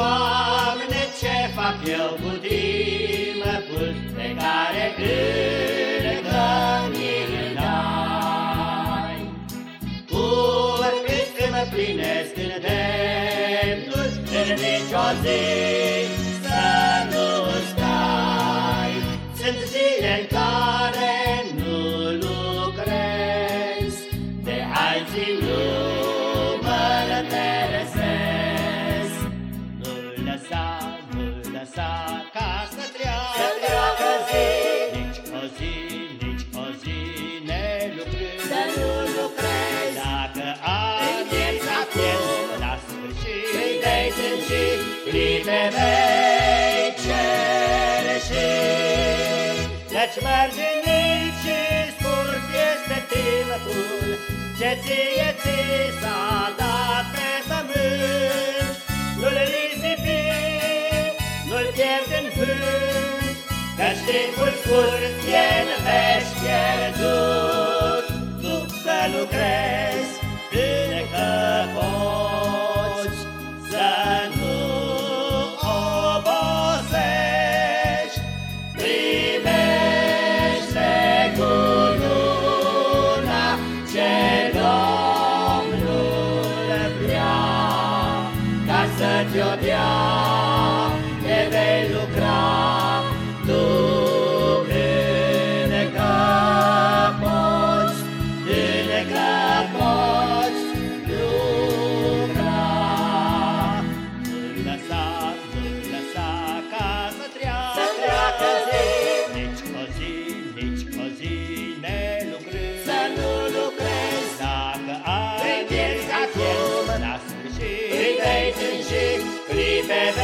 Doamne, ce fac eu cu timpul pe care încă mi-l dai? Cum cât îmi plinesc îndemnul în nicio zi să nu stai. Sunt zile în care Îi vei tânji clipe vei cereși. Căci mărginit și scurt este timpul Ce ție ți s-a dat pe pământ Nu-l risipi, nu-l pierd în vânt Căci timpul scurt e în veci pierdut let your dear Baby.